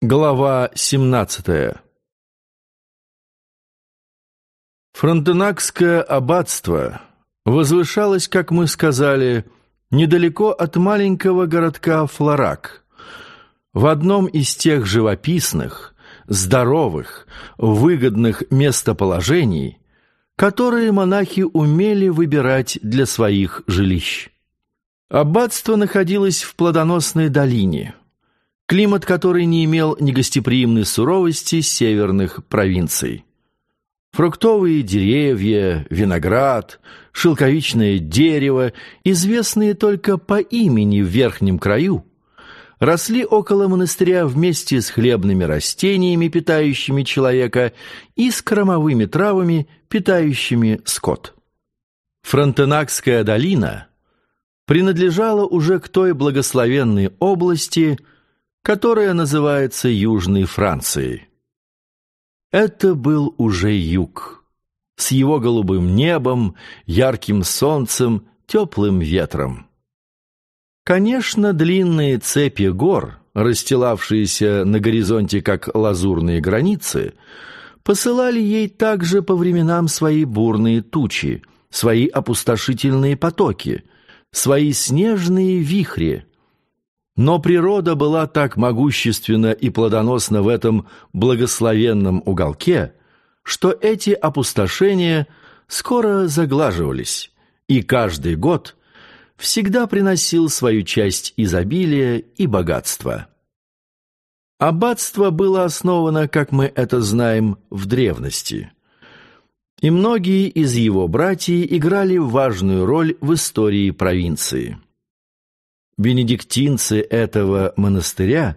Глава 17 Фронтенакское аббатство возвышалось, как мы сказали, недалеко от маленького городка Флорак, в одном из тех живописных, здоровых, выгодных местоположений, которые монахи умели выбирать для своих жилищ. Аббатство находилось в плодоносной долине – климат который не имел негостеприимной суровости северных провинций. Фруктовые деревья, виноград, шелковичное дерево, известные только по имени в верхнем краю, росли около монастыря вместе с хлебными растениями, питающими человека, и с кромовыми травами, питающими скот. Фронтенакская долина принадлежала уже к той благословенной области – которая называется Южной Францией. Это был уже юг, с его голубым небом, ярким солнцем, теплым ветром. Конечно, длинные цепи гор, расстилавшиеся на горизонте как лазурные границы, посылали ей также по временам свои бурные тучи, свои опустошительные потоки, свои снежные вихри, но природа была так могущественна и плодоносна в этом благословенном уголке, что эти опустошения скоро заглаживались, и каждый год всегда приносил свою часть изобилия и богатства. Аббатство было основано, как мы это знаем, в древности, и многие из его братьев играли важную роль в истории провинции. Бенедиктинцы этого монастыря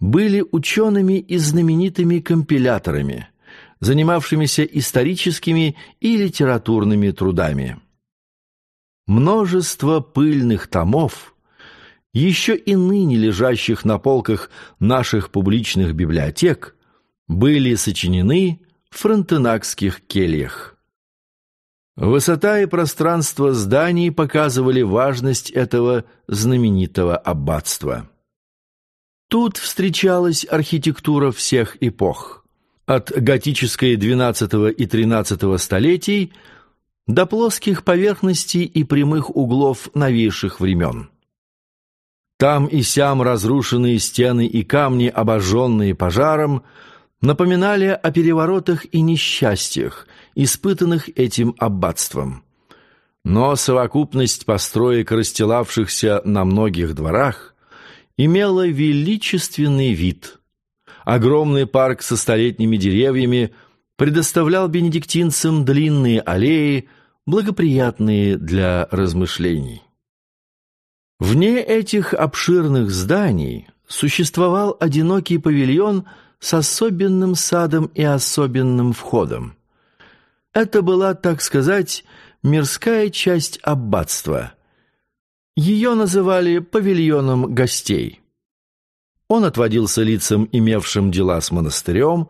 были учеными и знаменитыми компиляторами, занимавшимися историческими и литературными трудами. Множество пыльных томов, еще и ныне лежащих на полках наших публичных библиотек, были сочинены в фронтенакских кельях. Высота и пространство зданий показывали важность этого знаменитого аббатства. Тут встречалась архитектура всех эпох, от готической XII и XIII столетий до плоских поверхностей и прямых углов новейших времен. Там и сям разрушенные стены и камни, обожженные пожаром, напоминали о переворотах и несчастьях, испытанных этим аббатством. Но совокупность построек, расстилавшихся на многих дворах, имела величественный вид. Огромный парк со столетними деревьями предоставлял бенедиктинцам длинные аллеи, благоприятные для размышлений. Вне этих обширных зданий существовал одинокий павильон с особенным садом и особенным входом. Это была, так сказать, мирская часть аббатства. Ее называли павильоном гостей. Он отводился лицам, имевшим дела с монастырем,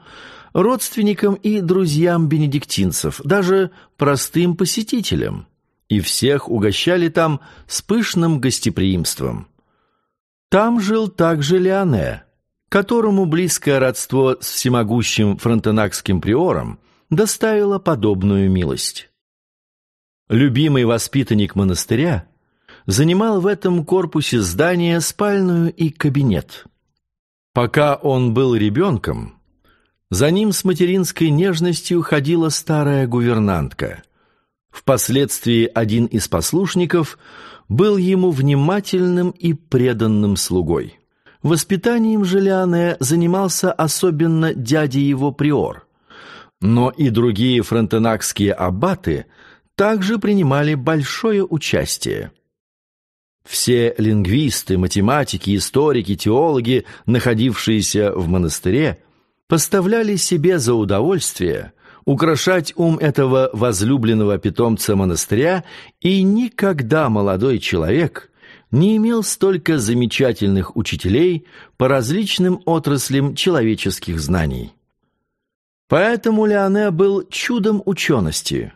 родственникам и друзьям бенедиктинцев, даже простым посетителям, и всех угощали там с пышным гостеприимством. Там жил также Леоне, которому близкое родство с всемогущим фронтенакским приором доставила подобную милость. Любимый воспитанник монастыря занимал в этом корпусе здания спальную и кабинет. Пока он был ребенком, за ним с материнской нежностью ходила старая гувернантка. Впоследствии один из послушников был ему внимательным и преданным слугой. Воспитанием Желяне занимался особенно дядя его приор, но и другие фронтенакские аббаты также принимали большое участие. Все лингвисты, математики, историки, теологи, находившиеся в монастыре, поставляли себе за удовольствие украшать ум этого возлюбленного питомца монастыря, и никогда молодой человек не имел столько замечательных учителей по различным отраслям человеческих знаний. Поэтому Леоне был чудом учености,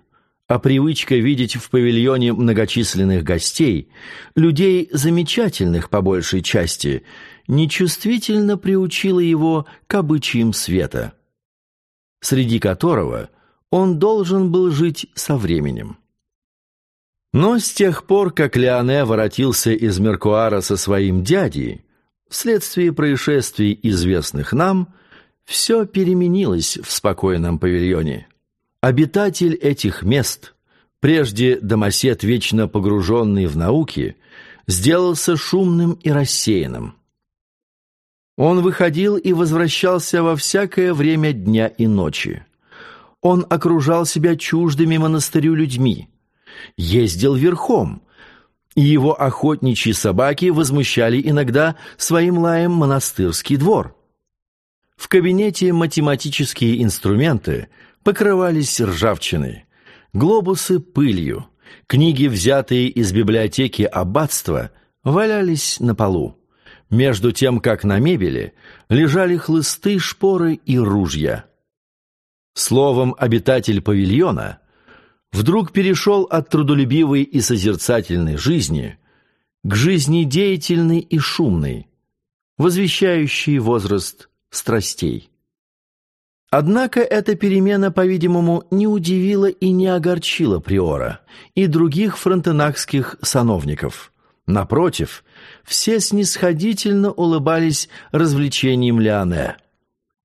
а привычка видеть в павильоне многочисленных гостей, людей замечательных по большей части, нечувствительно приучила его к обычаям света, среди которого он должен был жить со временем. Но с тех пор, как Леоне воротился из Меркуара со своим дядей, вследствие происшествий, известных нам, все переменилось в спокойном павильоне. Обитатель этих мест, прежде домосед, вечно погруженный в науки, сделался шумным и рассеянным. Он выходил и возвращался во всякое время дня и ночи. Он окружал себя чуждыми монастырю людьми, ездил верхом, и его охотничьи собаки возмущали иногда своим лаем монастырский двор. В кабинете математические инструменты покрывались ржавчиной, глобусы пылью, книги, взятые из библиотеки аббатства, валялись на полу, между тем, как на мебели лежали хлысты, шпоры и ружья. Словом, обитатель павильона вдруг перешел от трудолюбивой и созерцательной жизни к жизни деятельной и шумной, возвещающей возраст страстей. Однако эта перемена, по-видимому, не удивила и не огорчила Приора и других фронтенакских сановников. Напротив, все снисходительно улыбались развлечениям Леоне,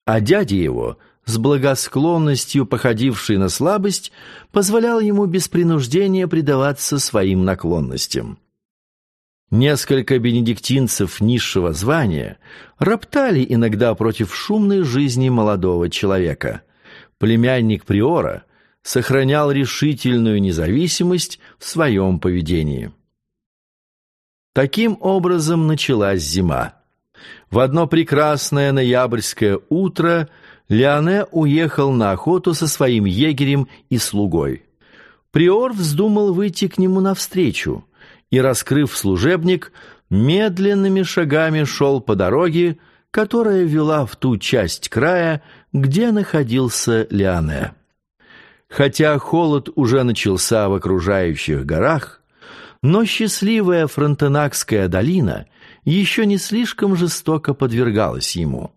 а дядя его – с благосклонностью, походившей на слабость, позволял ему без принуждения предаваться своим наклонностям. Несколько бенедиктинцев низшего звания роптали иногда против шумной жизни молодого человека. Племянник Приора сохранял решительную независимость в своем поведении. Таким образом началась зима. В одно прекрасное ноябрьское утро – Леоне уехал на охоту со своим егерем и слугой. Приор вздумал выйти к нему навстречу и, раскрыв служебник, медленными шагами шел по дороге, которая вела в ту часть края, где находился Леоне. Хотя холод уже начался в окружающих горах, но счастливая Фронтенакская долина еще не слишком жестоко подвергалась ему.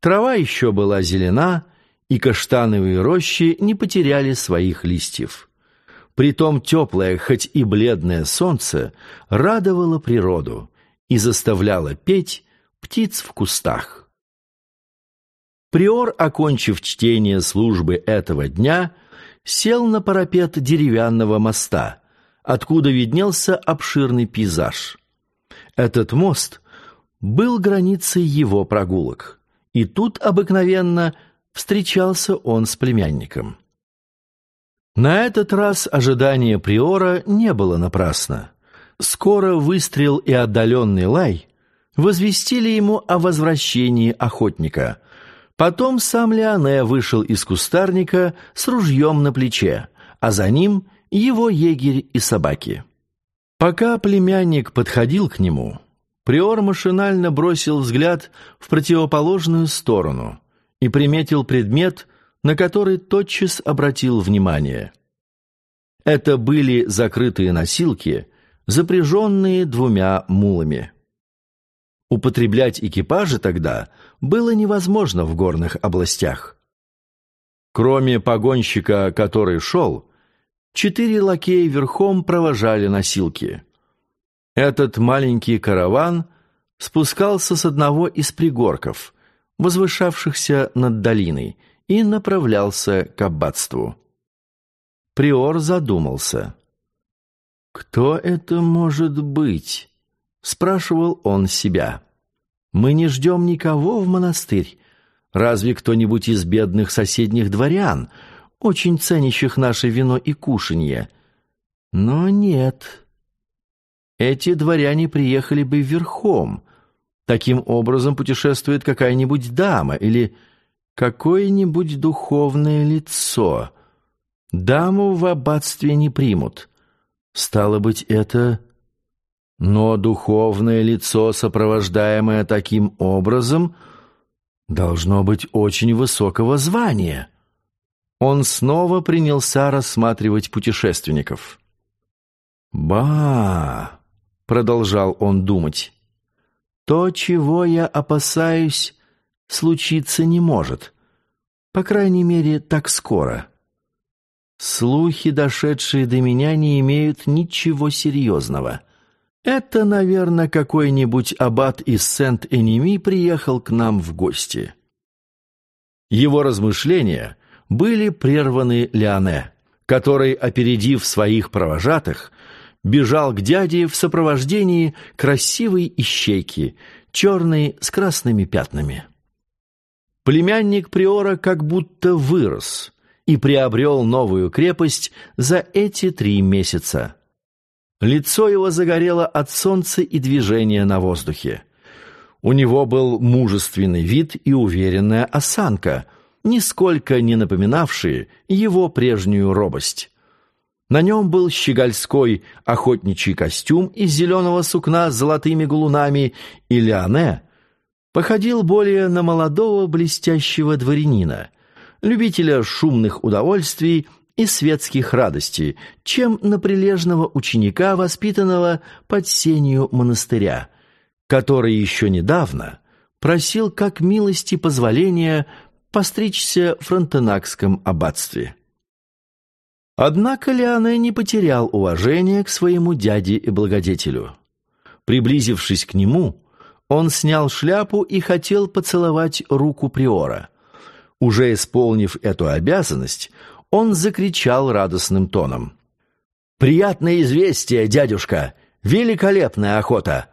Трава еще была зелена, и каштановые рощи не потеряли своих листьев. Притом теплое, хоть и бледное солнце радовало природу и заставляло петь птиц в кустах. Приор, окончив чтение службы этого дня, сел на парапет деревянного моста, откуда виднелся обширный пейзаж. Этот мост был границей его прогулок и тут обыкновенно встречался он с племянником. На этот раз ожидание Приора не было напрасно. Скоро выстрел и отдаленный лай возвестили ему о возвращении охотника. Потом сам Леоне вышел из кустарника с ружьем на плече, а за ним его егерь и собаки. Пока племянник подходил к нему, Приор машинально бросил взгляд в противоположную сторону и приметил предмет, на который тотчас обратил внимание. Это были закрытые носилки, запряженные двумя мулами. Употреблять экипажи тогда было невозможно в горных областях. Кроме погонщика, который шел, четыре лакея верхом провожали носилки. Этот маленький караван спускался с одного из пригорков, возвышавшихся над долиной, и направлялся к аббатству. Приор задумался. «Кто это может быть?» — спрашивал он себя. «Мы не ждем никого в монастырь. Разве кто-нибудь из бедных соседних дворян, очень ценящих наше вино и кушанье? Но нет, эти дворяне приехали бы верхом. Таким образом путешествует какая-нибудь дама или какое-нибудь духовное лицо. Даму в аббатстве не примут. Стало быть, это... Но духовное лицо, сопровождаемое таким образом, должно быть очень высокого звания. Он снова принялся рассматривать путешественников. «Ба!» продолжал он думать. То, чего я опасаюсь, случиться не может. По крайней мере, так скоро. Слухи, дошедшие до меня, не имеют ничего серьезного. Это, наверное, какой-нибудь аббат из Сент-Энеми приехал к нам в гости. Его размышления были прерваны Леоне, который, опередив своих провожатых, бежал к дяде в сопровождении красивой ищейки, черной с красными пятнами. Племянник Приора как будто вырос и приобрел новую крепость за эти три месяца. Лицо его загорело от солнца и движения на воздухе. У него был мужественный вид и уверенная осанка, нисколько не напоминавшие его прежнюю робость. На нем был щегольской охотничий костюм из зеленого сукна с золотыми галунами, и Леоне походил более на молодого блестящего дворянина, любителя шумных удовольствий и светских радостей, чем на прилежного ученика, воспитанного под сенью монастыря, который еще недавно просил как милости позволения постричься в фронтенакском аббатстве. Однако Леоне не потерял уважения к своему дяде и благодетелю. Приблизившись к нему, он снял шляпу и хотел поцеловать руку приора. Уже исполнив эту обязанность, он закричал радостным тоном. «Приятное известие, дядюшка! Великолепная охота!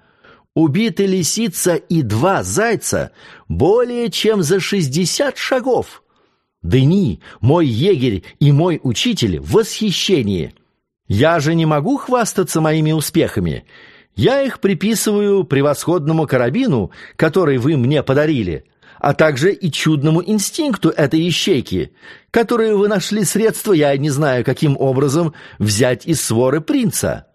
Убиты лисица и два зайца более чем за шестьдесят шагов!» Дени, мой егерь и мой учитель в восхищении. Я же не могу хвастаться моими успехами. Я их приписываю превосходному карабину, который вы мне подарили, а также и чудному инстинкту этой ищейки, которую вы нашли средства, я не знаю, каким образом, взять из своры принца».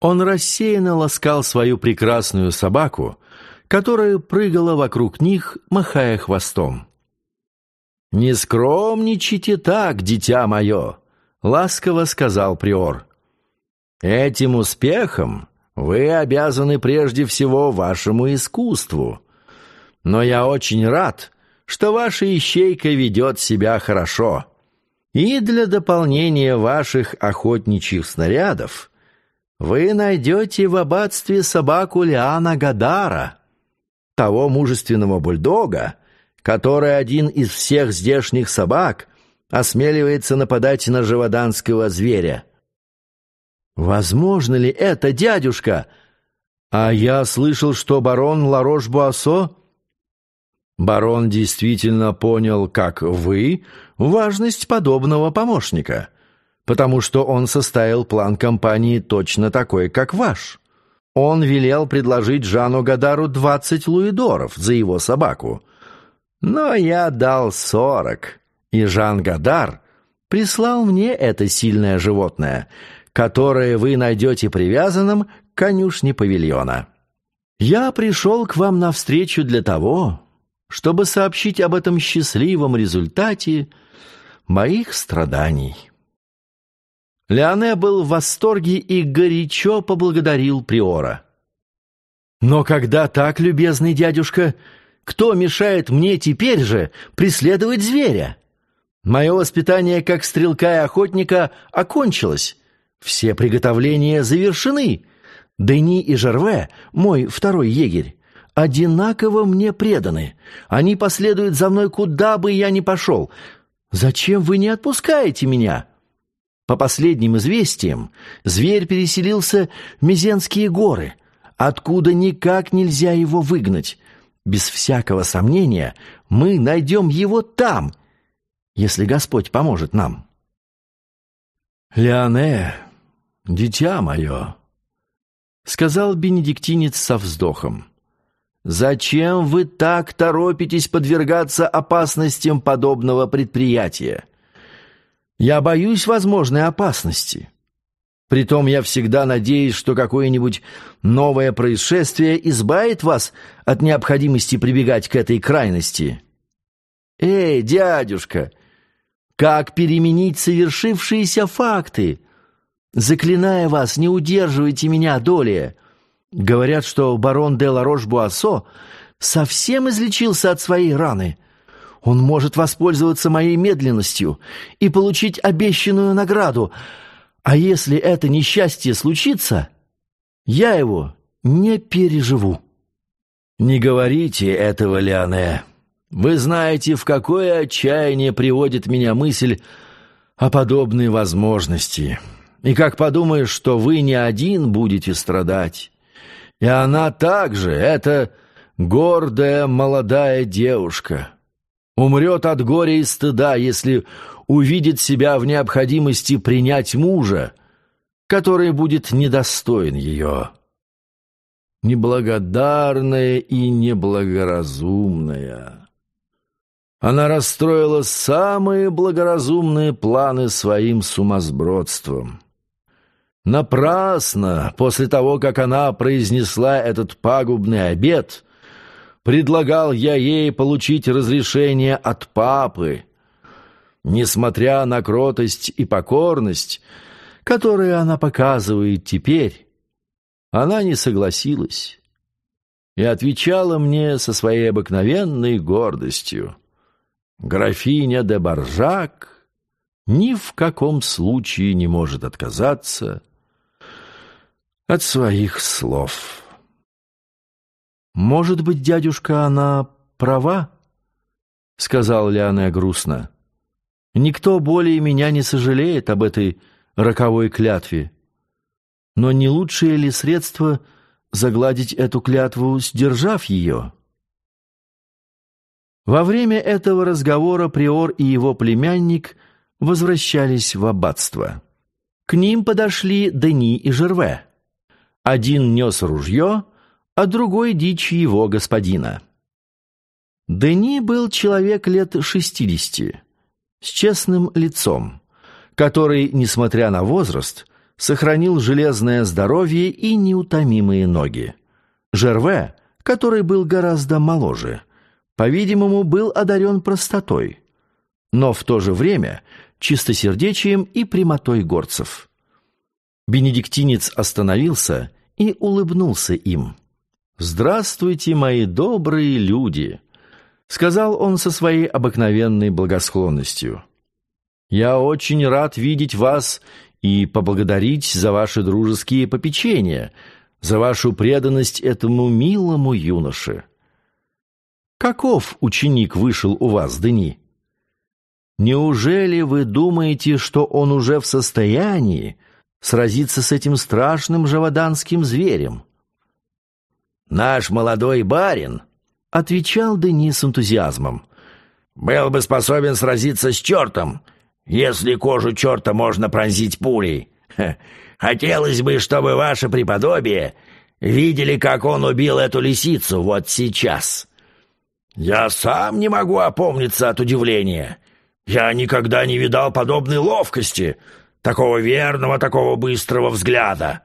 Он рассеянно ласкал свою прекрасную собаку, которая прыгала вокруг них, махая хвостом. «Не скромничайте так, дитя мое!» — ласково сказал приор. «Этим успехом вы обязаны прежде всего вашему искусству. Но я очень рад, что ваша ищейка ведет себя хорошо. И для дополнения ваших охотничьих снарядов вы найдете в аббатстве собаку Лиана Гадара, того мужественного бульдога, который один из всех здешних собак осмеливается нападать на живоданского зверя. Возможно ли это, дядюшка? А я слышал, что барон Ларош-Буассо... Барон действительно понял, как вы, важность подобного помощника, потому что он составил план компании точно такой, как ваш. Он велел предложить Жану Гадару двадцать луидоров за его собаку, но я дал сорок, и Жан Гадар прислал мне это сильное животное, которое вы найдете привязанным к конюшне павильона. Я пришел к вам навстречу для того, чтобы сообщить об этом счастливом результате моих страданий». Леоне был в восторге и горячо поблагодарил Приора. «Но когда так, любезный дядюшка, кто мешает мне теперь же преследовать зверя? Мое воспитание как стрелка и охотника окончилось. Все приготовления завершены. Дени и Жерве, мой второй егерь, одинаково мне преданы. Они последуют за мной, куда бы я ни пошел. Зачем вы не отпускаете меня?» По последним известиям, зверь переселился в Мезенские горы, откуда никак нельзя его выгнать. Без всякого сомнения, мы найдем его там, если Господь поможет нам. «Леоне, дитя мое», — сказал бенедиктинец со вздохом, «зачем вы так торопитесь подвергаться опасностям подобного предприятия? Я боюсь возможной опасности». Притом я всегда надеюсь, что какое-нибудь новое происшествие избавит вас от необходимости прибегать к этой крайности. Эй, дядюшка, как переменить совершившиеся факты? Заклиная вас, не удерживайте меня долее. Говорят, что барон де Ларош-Буассо совсем излечился от своей раны. Он может воспользоваться моей медленностью и получить обещанную награду. А если это несчастье случится, я его не переживу». «Не говорите этого, Леоне. Вы знаете, в какое отчаяние приводит меня мысль о подобной возможности. И как подумаешь, что вы не один будете страдать. И она также, это гордая молодая девушка, умрет от горя и стыда, если увидит себя в необходимости принять мужа, который будет недостоин ее. Неблагодарная и неблагоразумная. Она расстроила самые благоразумные планы своим сумасбродством. Напрасно, после того, как она произнесла этот пагубный обет, предлагал я ей получить разрешение от папы. Несмотря на кротость и покорность, которые она показывает теперь, она не согласилась и отвечала мне со своей обыкновенной гордостью. Графиня де Баржак ни в каком случае не может отказаться от своих слов. «Может быть, дядюшка, она права?» — сказал Леоне грустно. «Никто более меня не сожалеет об этой роковой клятве. Но не лучшее ли средство загладить эту клятву, сдержав ее?» Во время этого разговора приор и его племянник возвращались в аббатство. К ним подошли Дени и Жерве. Один нес ружье, а другой — дичь его господина. Дени был человек лет шестидесяти, с честным лицом, который, несмотря на возраст, сохранил железное здоровье и неутомимые ноги. Жерве, который был гораздо моложе, по-видимому, был одарен простотой, но в то же время чистосердечием и прямотой горцев. Бенедиктинец остановился и улыбнулся им. «Здравствуйте, мои добрые люди!» — сказал он со своей обыкновенной благосклонностью. «Я очень рад видеть вас и поблагодарить за ваши дружеские попечения, за вашу преданность этому милому юноше. Каков ученик вышел у вас, Дени? Неужели вы думаете, что он уже в состоянии сразиться с этим страшным живоданским зверем. «Наш молодой барин», — отвечал Денис с энтузиазмом, «был бы способен сразиться с чертом, если кожу черта можно пронзить пулей. Хотелось бы, чтобы ваше преподобие видели, как он убил эту лисицу вот сейчас. Я сам не могу опомниться от удивления. Я никогда не видал подобной ловкости» такого верного, такого быстрого взгляда.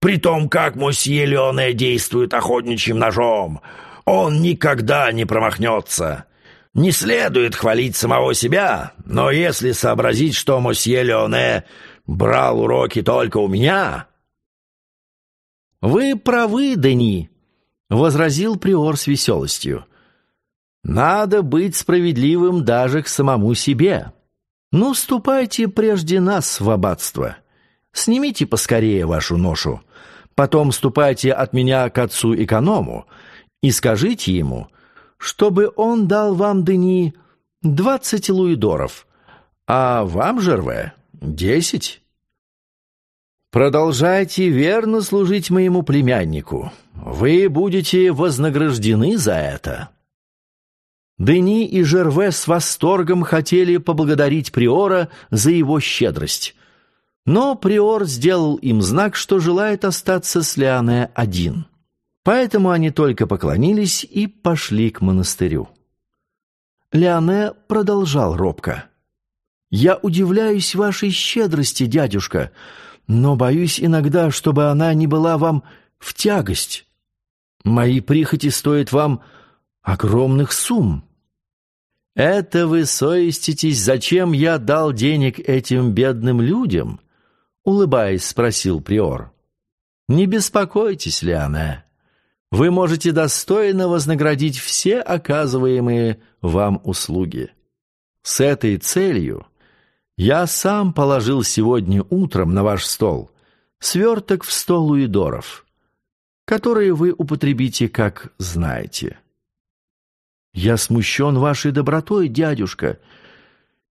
При том, как мосье Леоне действует охотничьим ножом, он никогда не промахнется. Не следует хвалить самого себя, но если сообразить, что мосье Леоне брал уроки только у меня... «Вы правы, Дени», — возразил приор с веселостью. «Надо быть справедливым даже к самому себе». «Ну, ступайте прежде нас в аббатство. Снимите поскорее вашу ношу. Потом ступайте от меня к отцу-эконому и скажите ему, чтобы он дал вам, Дени, двадцать луидоров, а вам, Жерве, десять». «Продолжайте верно служить моему племяннику. Вы будете вознаграждены за это». Дени и Жерве с восторгом хотели поблагодарить Приора за его щедрость. Но Приор сделал им знак, что желает остаться с Леоне один. Поэтому они только поклонились и пошли к монастырю. Леоне продолжал робко. «Я удивляюсь вашей щедрости, дядюшка, но боюсь иногда, чтобы она не была вам в тягость. Мои прихоти стоят вам огромных сумм. «Это вы совеститесь, зачем я дал денег этим бедным людям?» Улыбаясь, спросил приор. Не беспокойтесь, Лиане. Вы можете достойно вознаградить все оказываемые вам услуги. С этой целью я сам положил сегодня утром на ваш стол сверток в сто луидоров, которые вы употребите, как знаете. Я смущен вашей добротой, дядюшка,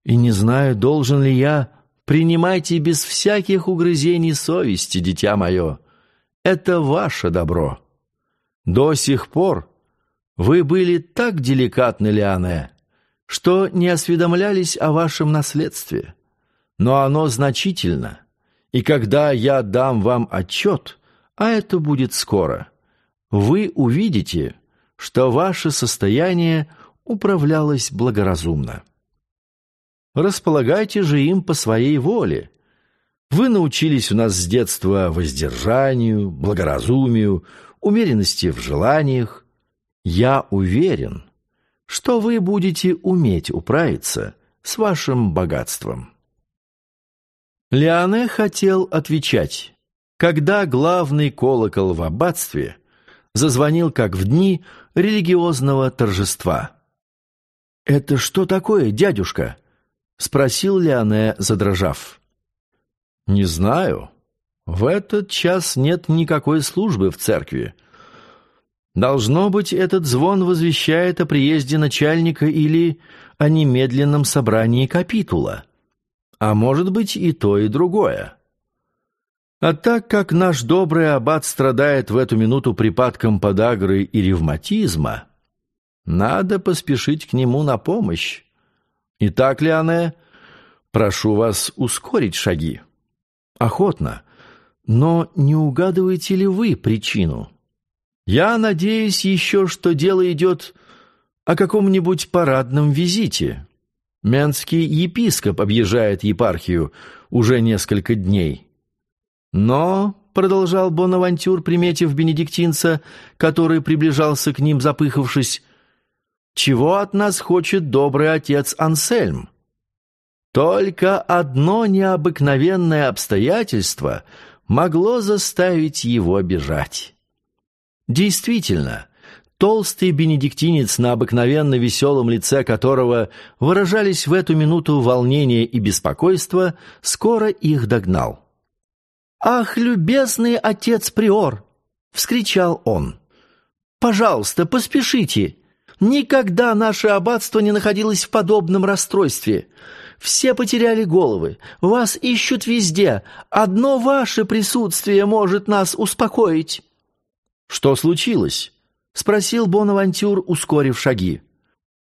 и не знаю, должен ли я... Принимайте без всяких угрызений совести, дитя мое. Это ваше добро. До сих пор вы были так деликатны, Лиане, что не осведомлялись о вашем наследстве. Но оно значительно, и когда я дам вам отчет, а это будет скоро, вы увидите, что ваше состояние управлялось благоразумно. Располагайте же им по своей воле. Вы научились у нас с детства воздержанию, благоразумию, умеренности в желаниях. Я уверен, что вы будете уметь управиться с вашим богатством. Леоне хотел отвечать, когда главный колокол в аббатстве зазвонил, как в дни религиозного торжества. «Это что такое, дядюшка?» — спросил Леоне, задрожав. «Не знаю. В этот час нет никакой службы в церкви. Должно быть, этот звон возвещает о приезде начальника или о немедленном собрании капитула. А может быть и то, и другое. А так как наш добрый аббат страдает в эту минуту припадком подагры и ревматизма, надо поспешить к нему на помощь. Итак, Леоне, прошу вас ускорить шаги. Охотно. Но не угадываете ли вы причину? Я надеюсь еще, что дело идет о каком-нибудь парадном визите. Менский епископ объезжает епархию уже несколько дней. Но, — продолжал Бонавантюр, приметив бенедиктинца, который приближался к ним, запыхавшись, — чего от нас хочет добрый отец Ансельм? Только одно необыкновенное обстоятельство могло заставить его бежать. Действительно, толстый бенедиктинец, на обыкновенно веселом лице которого выражались в эту минуту волнение и беспокойство, скоро их догнал. «Ах, любезный отец Приор!» — вскричал он. «Пожалуйста, поспешите! Никогда наше аббатство не находилось в подобном расстройстве. Все потеряли головы, вас ищут везде. Одно ваше присутствие может нас успокоить». «Что случилось?» — спросил Бонавантюр, ускорив шаги.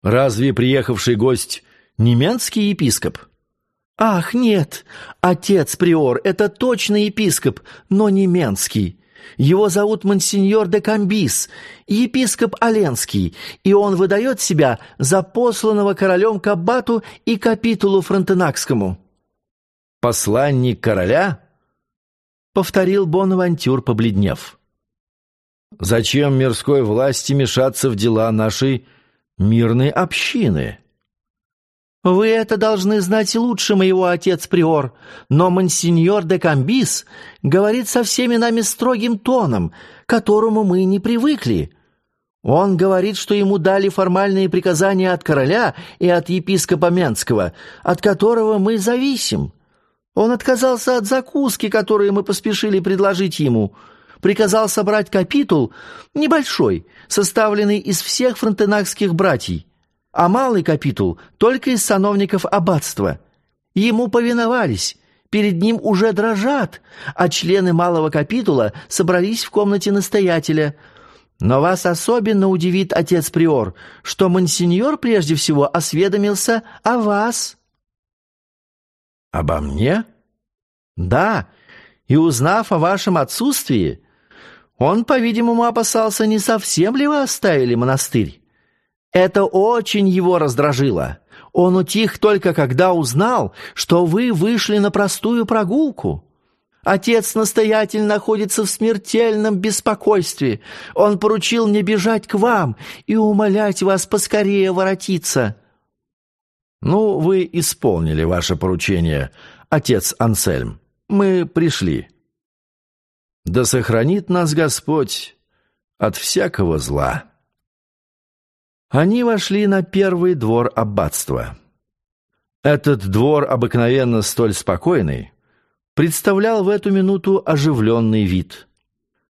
«Разве приехавший гость немецкий епископ?» «Ах, нет! Отец Приор — это точно епископ, но не Менский. Его зовут Монсеньор де Камбис, епископ Оленский, и он выдает себя за посланного королем к аббату и капитулу фронтенакскому». «Посланник короля?» — повторил Бонавантюр, побледнев. «Зачем мирской власти мешаться в дела нашей мирной общины?» «Вы это должны знать лучше моего отец-приор, но монсеньор де Камбис говорит со всеми нами строгим тоном, к которому мы не привыкли. Он говорит, что ему дали формальные приказания от короля и от епископа Менского, от которого мы зависим. Он отказался от закуски, которую мы поспешили предложить ему» приказал собрать капитул, небольшой, составленный из всех фронтенакских братьев а малый капитул только из сановников аббатства. Ему повиновались, перед ним уже дрожат, а члены малого капитула собрались в комнате настоятеля. Но вас особенно удивит отец Приор, что монсеньор прежде всего осведомился о вас». «Обо мне?» «Да, и узнав о вашем отсутствии, он, по-видимому, опасался, не совсем ли вы оставили монастырь. Это очень его раздражило. Он утих только когда узнал, что вы вышли на простую прогулку. Отец-настоятель находится в смертельном беспокойстве. Он поручил мне бежать к вам и умолять вас поскорее воротиться». «Ну, вы исполнили ваше поручение, отец Ансельм. Мы пришли». Да сохранит нас Господь от всякого зла. Они вошли на первый двор аббатства. Этот двор, обыкновенно столь спокойный, представлял в эту минуту оживленный вид.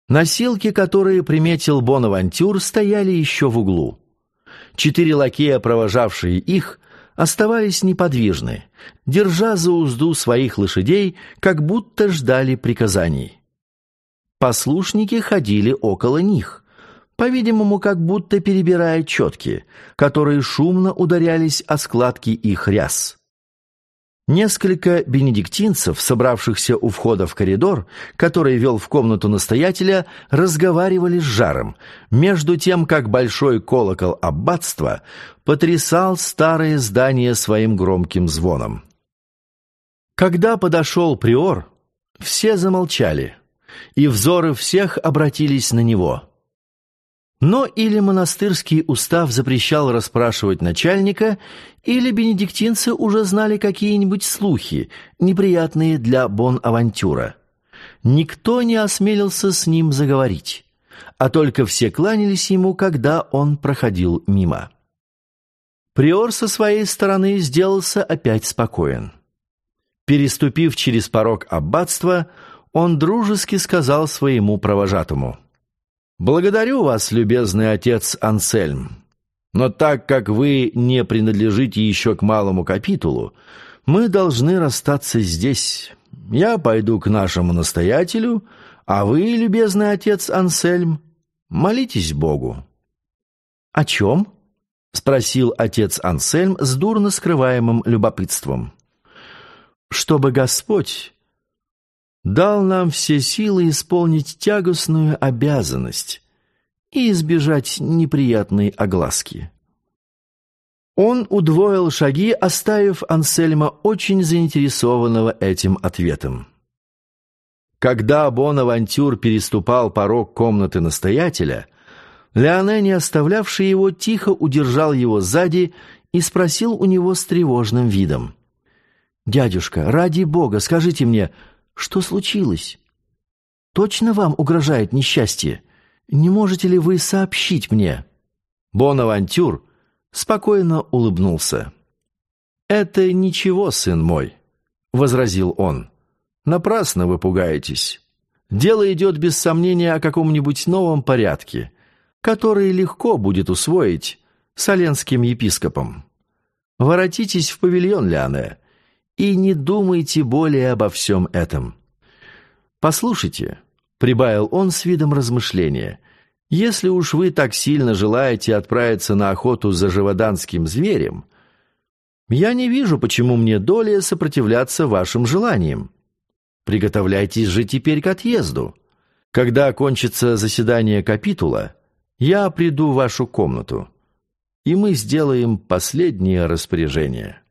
Носилки, которые приметил Бонавантюр, стояли еще в углу. Четыре лакея, провожавшие их, оставались неподвижны, держа за узду своих лошадей, как будто ждали приказаний. Послушники ходили около них, по-видимому, как будто перебирая четки, которые шумно ударялись о складки их ряс. Несколько бенедиктинцев, собравшихся у входа в коридор, который вел в комнату настоятеля, разговаривали с жаром, между тем, как большой колокол аббатства потрясал старое здание своим громким звоном. Когда подошел приор, все замолчали, и взоры всех обратились на него. Но или монастырский устав запрещал расспрашивать начальника, или бенедиктинцы уже знали какие-нибудь слухи, неприятные для бон-авантюра. Никто не осмелился с ним заговорить, а только все кланялись ему, когда он проходил мимо. Приор со своей стороны сделался опять спокоен. Переступив через порог аббатства, он дружески сказал своему провожатому — «Благодарю вас, любезный отец Ансельм, но так как вы не принадлежите еще к малому капитулу, мы должны расстаться здесь. Я пойду к нашему настоятелю, а вы, любезный отец Ансельм, молитесь Богу». «О чем?» — спросил отец Ансельм с дурно скрываемым любопытством. «Чтобы Господь дал нам все силы исполнить тягостную обязанность и избежать неприятной огласки. Он удвоил шаги, оставив Ансельма очень заинтересованного этим ответом. Когда Бонавантюр переступал порог комнаты настоятеля, Леоне, не оставлявший его, тихо удержал его сзади и спросил у него с тревожным видом. «Дядюшка, ради бога, скажите мне, что случилось? Точно вам угрожает несчастье? Не можете ли вы сообщить мне?» Бонавантюр спокойно улыбнулся. «Это ничего, сын мой», — возразил он. «Напрасно вы пугаетесь. Дело идет без сомнения о каком-нибудь новом порядке, который легко будет усвоить соленским епископом. Воротитесь в павильон, Леоне, и не думайте более обо всем этом. Послушайте, — прибавил он с видом размышления, — если уж вы так сильно желаете отправиться на охоту за живоданским зверем, я не вижу, почему мне долее сопротивляться вашим желаниям. Приготовляйтесь же теперь к отъезду. Когда окончится заседание капитула, я приду в вашу комнату, и мы сделаем последнее распоряжение».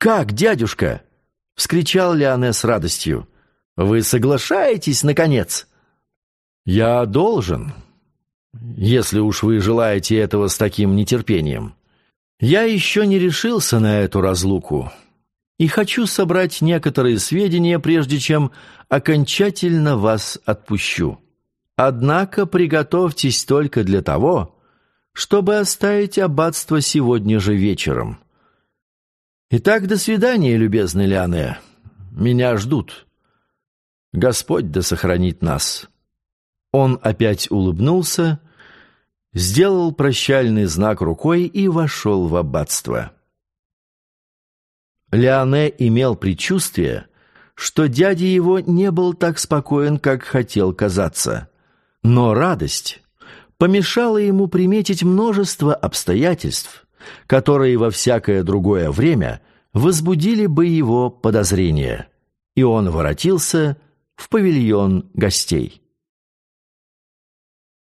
«Как, дядюшка?» — вскричал Леоне с радостью. «Вы соглашаетесь, наконец?» «Я должен, если уж вы желаете этого с таким нетерпением. Я еще не решился на эту разлуку и хочу собрать некоторые сведения, прежде чем окончательно вас отпущу. Однако приготовьтесь только для того, чтобы оставить аббатство сегодня же вечером». Итак, до свидания, любезный Леоне. Меня ждут. Господь да сохранит нас. Он опять улыбнулся, сделал прощальный знак рукой и вошел в аббатство. Леоне имел предчувствие, что дядя его не был так спокоен, как хотел казаться. Но радость помешала ему приметить множество обстоятельств, которые во всякое другое время возбудили бы его подозрения, и он воротился в павильон гостей.